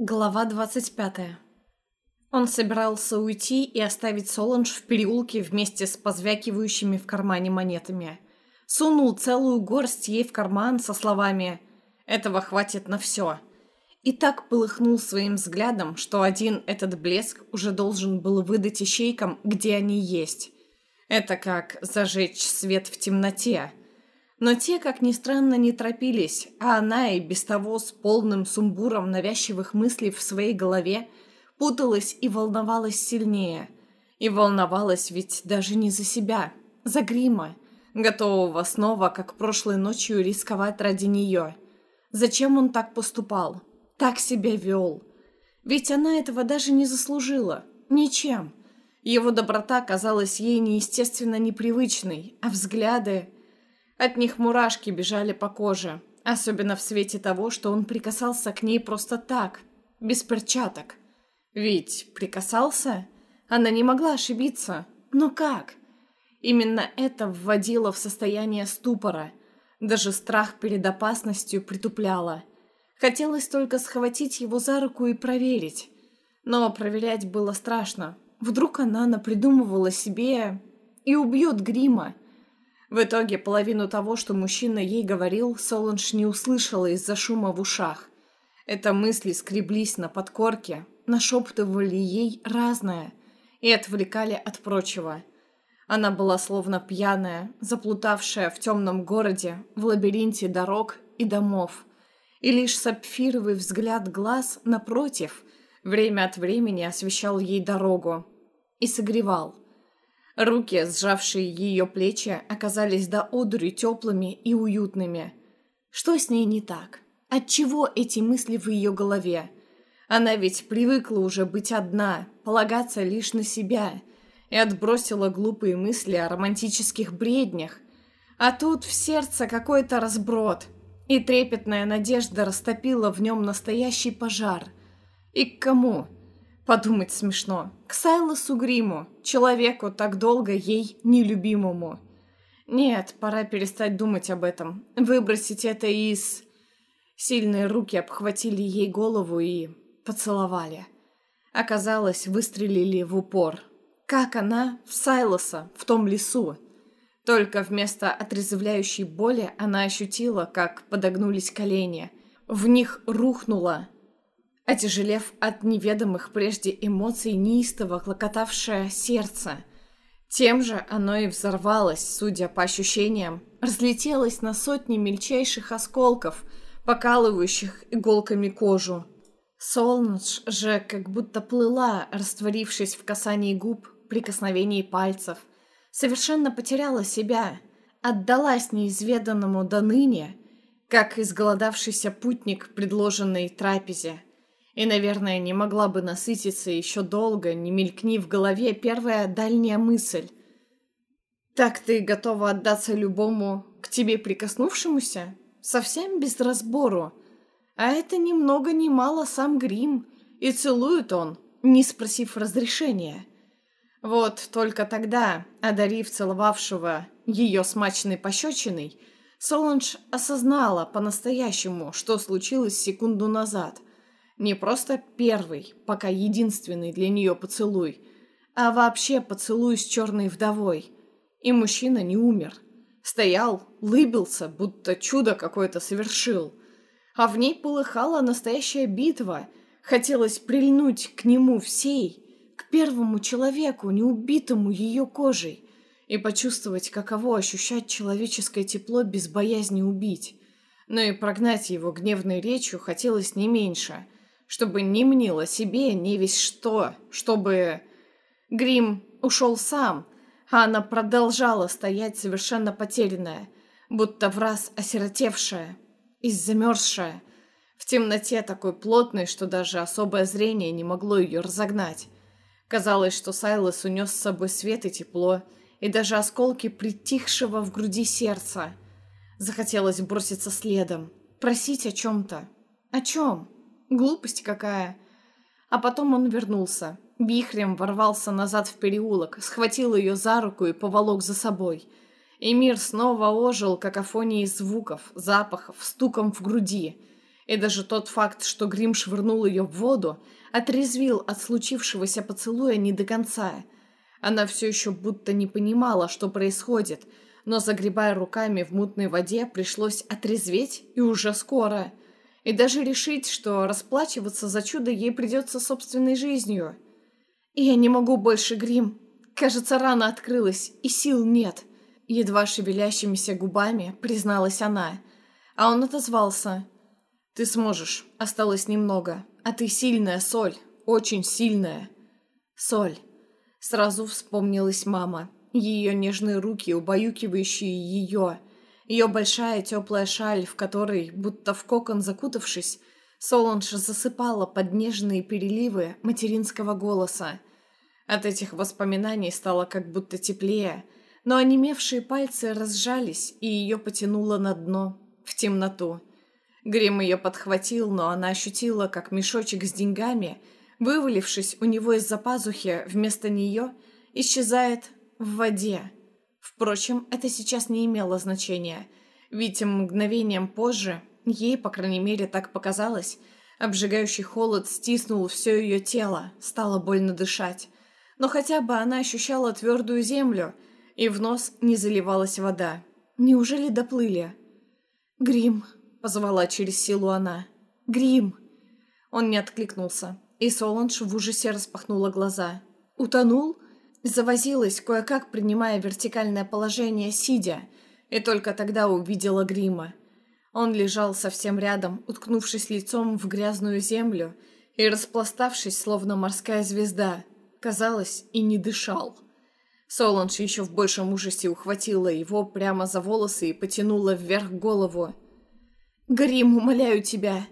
Глава 25. Он собирался уйти и оставить Соланж в переулке вместе с позвякивающими в кармане монетами. Сунул целую горсть ей в карман со словами «Этого хватит на все». И так полыхнул своим взглядом, что один этот блеск уже должен был выдать ищейкам, где они есть. Это как зажечь свет в темноте – но те, как ни странно, не торопились, а она и без того с полным сумбуром навязчивых мыслей в своей голове путалась и волновалась сильнее. И волновалась ведь даже не за себя, за грима, готового снова, как прошлой ночью, рисковать ради нее. Зачем он так поступал? Так себя вел? Ведь она этого даже не заслужила. Ничем. Его доброта казалась ей неестественно непривычной, а взгляды... От них мурашки бежали по коже, особенно в свете того, что он прикасался к ней просто так, без перчаток. Ведь прикасался? Она не могла ошибиться. Но как? Именно это вводило в состояние ступора. Даже страх перед опасностью притупляло. Хотелось только схватить его за руку и проверить. Но проверять было страшно. Вдруг она напридумывала себе и убьет Грима. В итоге половину того, что мужчина ей говорил, Соланж не услышала из-за шума в ушах. Это мысли скреблись на подкорке, нашептывали ей разное и отвлекали от прочего. Она была словно пьяная, заплутавшая в темном городе, в лабиринте дорог и домов. И лишь сапфировый взгляд глаз, напротив, время от времени освещал ей дорогу и согревал – Руки, сжавшие ее плечи, оказались до одури теплыми и уютными. Что с ней не так? Отчего эти мысли в ее голове? Она ведь привыкла уже быть одна, полагаться лишь на себя, и отбросила глупые мысли о романтических бреднях. А тут в сердце какой-то разброд, и трепетная надежда растопила в нем настоящий пожар. И к кому? Подумать смешно. К Сайлосу Гриму, человеку так долго ей нелюбимому. Нет, пора перестать думать об этом. Выбросить это из... Сильные руки обхватили ей голову и поцеловали. Оказалось, выстрелили в упор. Как она в Сайлоса, в том лесу. Только вместо отрезвляющей боли она ощутила, как подогнулись колени. В них рухнула отяжелев от неведомых прежде эмоций неистово клокотавшее сердце. Тем же оно и взорвалось, судя по ощущениям, разлетелось на сотни мельчайших осколков, покалывающих иголками кожу. Солнж же как будто плыла, растворившись в касании губ, прикосновении пальцев. Совершенно потеряла себя, отдалась неизведанному до ныне, как изголодавшийся путник предложенной трапезе. И, наверное, не могла бы насытиться еще долго, не мелькни в голове первая дальняя мысль. «Так ты готова отдаться любому, к тебе прикоснувшемуся? Совсем без разбору. А это ни много ни мало сам грим, и целует он, не спросив разрешения». Вот только тогда, одарив целовавшего ее смачной пощечиной, Соланж осознала по-настоящему, что случилось секунду назад – не просто первый, пока единственный для нее поцелуй, а вообще поцелуй с черной вдовой. И мужчина не умер. Стоял, лыбился, будто чудо какое-то совершил. А в ней полыхала настоящая битва. Хотелось прильнуть к нему всей, к первому человеку, неубитому ее кожей, и почувствовать, каково ощущать человеческое тепло без боязни убить. Но и прогнать его гневной речью хотелось не меньше – чтобы не мнило себе не весь что, чтобы... Грим ушел сам, а она продолжала стоять совершенно потерянная, будто в раз осиротевшая и замерзшая, в темноте такой плотной, что даже особое зрение не могло ее разогнать. Казалось, что Сайлос унес с собой свет и тепло, и даже осколки притихшего в груди сердца. Захотелось броситься следом, просить о чем-то. О чем? Глупость какая. А потом он вернулся. Бихрем ворвался назад в переулок, схватил ее за руку и поволок за собой. И мир снова ожил какофонией звуков, запахов, стуком в груди. И даже тот факт, что Грим швырнул ее в воду, отрезвил от случившегося поцелуя не до конца. Она все еще будто не понимала, что происходит, но, загребая руками в мутной воде, пришлось отрезветь и уже скоро. И даже решить, что расплачиваться за чудо ей придется собственной жизнью. «Я не могу больше, Грим. Кажется, рана открылась, и сил нет», — едва шевелящимися губами призналась она. А он отозвался. «Ты сможешь. Осталось немного. А ты сильная, Соль. Очень сильная». «Соль». Сразу вспомнилась мама. Ее нежные руки, убаюкивающие ее. Ее большая теплая шаль, в которой, будто в кокон закутавшись, Соланж засыпала под нежные переливы материнского голоса. От этих воспоминаний стало как будто теплее, но онемевшие пальцы разжались, и ее потянуло на дно, в темноту. Грим ее подхватил, но она ощутила, как мешочек с деньгами, вывалившись у него из-за пазухи, вместо нее исчезает в воде. Впрочем, это сейчас не имело значения, ведь мгновением позже, ей, по крайней мере, так показалось, обжигающий холод стиснул все ее тело, стало больно дышать но хотя бы она ощущала твердую землю, и в нос не заливалась вода. Неужели доплыли? «Грим», — позвала через силу она. «Грим!» Он не откликнулся, и Соланж в ужасе распахнула глаза. «Утонул?» Завозилась, кое-как принимая вертикальное положение, сидя, и только тогда увидела Грима. Он лежал совсем рядом, уткнувшись лицом в грязную землю и распластавшись, словно морская звезда — казалось, и не дышал. Соланж еще в большем ужасе ухватила его прямо за волосы и потянула вверх голову. «Грим, умоляю тебя!»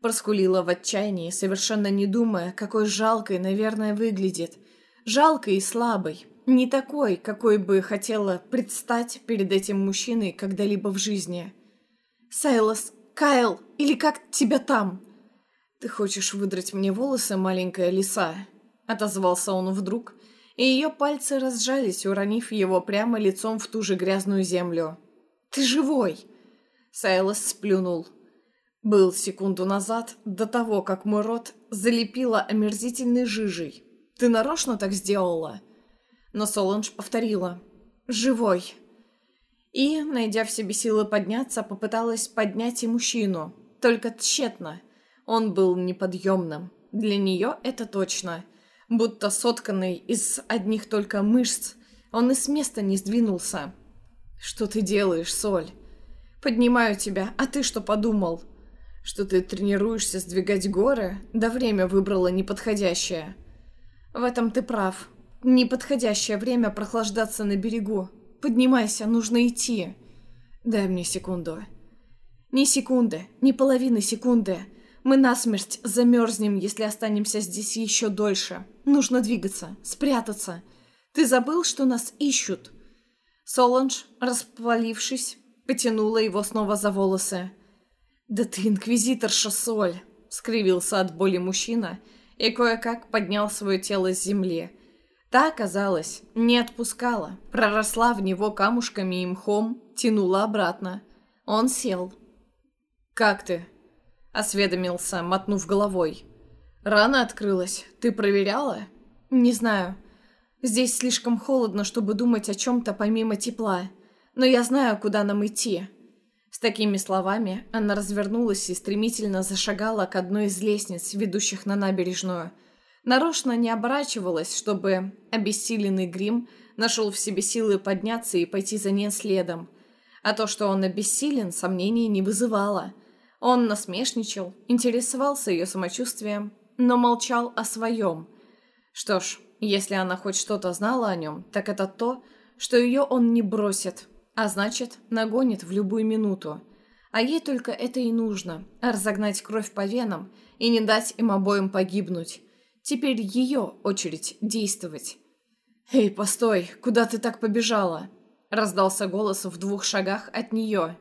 Проскулила в отчаянии, совершенно не думая, какой жалкой, наверное, выглядит. Жалкой и слабой. Не такой, какой бы хотела предстать перед этим мужчиной когда-либо в жизни. «Сайлос, Кайл, или как тебя там?» «Ты хочешь выдрать мне волосы, маленькая лиса?» отозвался он вдруг, и ее пальцы разжались, уронив его прямо лицом в ту же грязную землю. «Ты живой!» Сайлос сплюнул. «Был секунду назад, до того, как мой рот залепила омерзительной жижей. Ты нарочно так сделала?» Но Соланж повторила. «Живой!» И, найдя в себе силы подняться, попыталась поднять и мужчину. Только тщетно. Он был неподъемным. Для нее это точно будто сотканный из одних только мышц. Он и с места не сдвинулся. «Что ты делаешь, Соль?» «Поднимаю тебя, а ты что подумал?» «Что ты тренируешься сдвигать горы? Да время выбрала неподходящее». «В этом ты прав. Неподходящее время прохлаждаться на берегу. Поднимайся, нужно идти». «Дай мне секунду». «Ни секунды, ни половины секунды. Мы насмерть замерзнем, если останемся здесь еще дольше. Нужно двигаться, спрятаться. Ты забыл, что нас ищут?» Соланж, распалившись, потянула его снова за волосы. «Да ты инквизиторша, Соль!» — скривился от боли мужчина и кое-как поднял свое тело с земли. Та, казалось, не отпускала, проросла в него камушками и мхом, тянула обратно. Он сел. «Как ты?» — осведомился, мотнув головой. «Рана открылась. Ты проверяла?» «Не знаю. Здесь слишком холодно, чтобы думать о чем-то помимо тепла. Но я знаю, куда нам идти». С такими словами она развернулась и стремительно зашагала к одной из лестниц, ведущих на набережную. Нарочно не оборачивалась, чтобы обессиленный грим нашел в себе силы подняться и пойти за ней следом. А то, что он обессилен, сомнений не вызывало. Он насмешничал, интересовался ее самочувствием, но молчал о своем. Что ж, если она хоть что-то знала о нем, так это то, что ее он не бросит, а значит, нагонит в любую минуту. А ей только это и нужно – разогнать кровь по венам и не дать им обоим погибнуть. Теперь ее очередь действовать. «Эй, постой, куда ты так побежала?» – раздался голос в двух шагах от нее.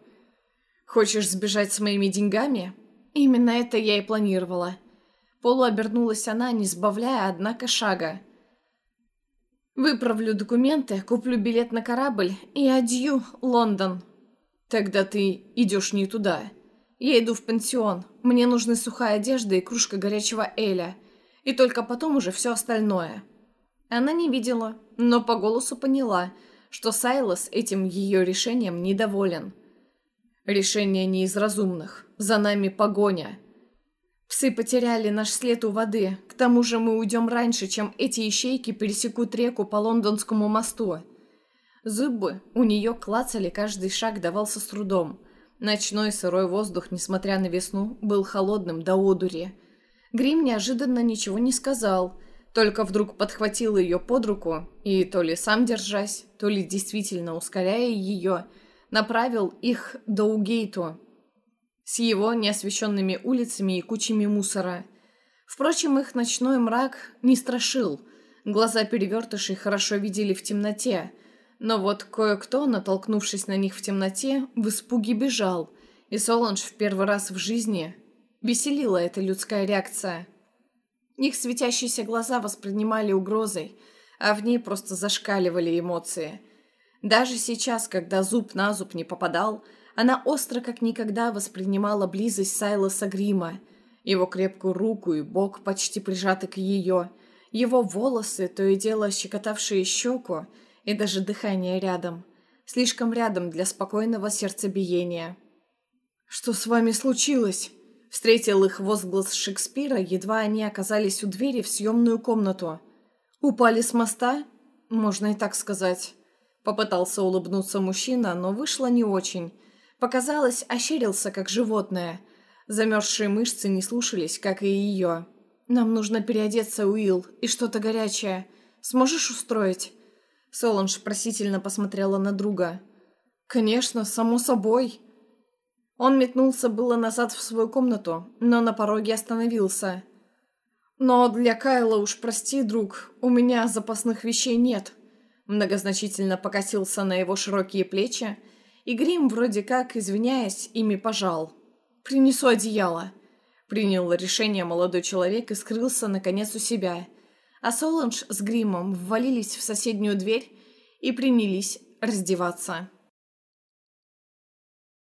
«Хочешь сбежать с моими деньгами?» «Именно это я и планировала», Полуобернулась она, не сбавляя, однако, шага. «Выправлю документы, куплю билет на корабль и адью, Лондон». «Тогда ты идешь не туда. Я иду в пансион. Мне нужны сухая одежда и кружка горячего эля. И только потом уже все остальное». Она не видела, но по голосу поняла, что Сайлос этим ее решением недоволен. «Решение не из разумных. За нами погоня». Псы потеряли наш след у воды. К тому же мы уйдем раньше, чем эти ищейки пересекут реку по лондонскому мосту. Зубы у нее клацали, каждый шаг давался с трудом. Ночной сырой воздух, несмотря на весну, был холодным до одури. Грим неожиданно ничего не сказал, только вдруг подхватил ее под руку и, то ли сам держась, то ли действительно ускоряя ее, направил их до Угейту, с его неосвещенными улицами и кучами мусора. Впрочем, их ночной мрак не страшил. Глаза перевертышей хорошо видели в темноте, но вот кое-кто, натолкнувшись на них в темноте, в испуге бежал, и Соланж в первый раз в жизни веселила эта людская реакция. Их светящиеся глаза воспринимали угрозой, а в ней просто зашкаливали эмоции. Даже сейчас, когда зуб на зуб не попадал – она остро как никогда воспринимала близость Сайлоса Грима, его крепкую руку и бок, почти прижаты к ее, его волосы, то и дело щекотавшие щеку, и даже дыхание рядом. Слишком рядом для спокойного сердцебиения. «Что с вами случилось?» Встретил их возглас Шекспира, едва они оказались у двери в съемную комнату. «Упали с моста?» «Можно и так сказать». Попытался улыбнуться мужчина, но вышло не очень – Показалось, ощерился, как животное. Замерзшие мышцы не слушались, как и ее. «Нам нужно переодеться, Уилл, и что-то горячее. Сможешь устроить?» Соланж просительно посмотрела на друга. «Конечно, само собой». Он метнулся было назад в свою комнату, но на пороге остановился. «Но для Кайла уж прости, друг, у меня запасных вещей нет». Многозначительно покосился на его широкие плечи, и Грим, вроде как, извиняясь, ими пожал. «Принесу одеяло», — принял решение молодой человек и скрылся, наконец, у себя. А Соланж с Гримом ввалились в соседнюю дверь и принялись раздеваться.